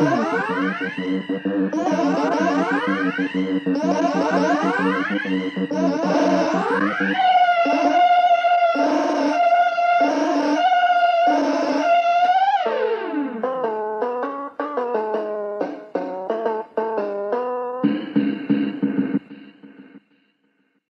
Mm-hmm.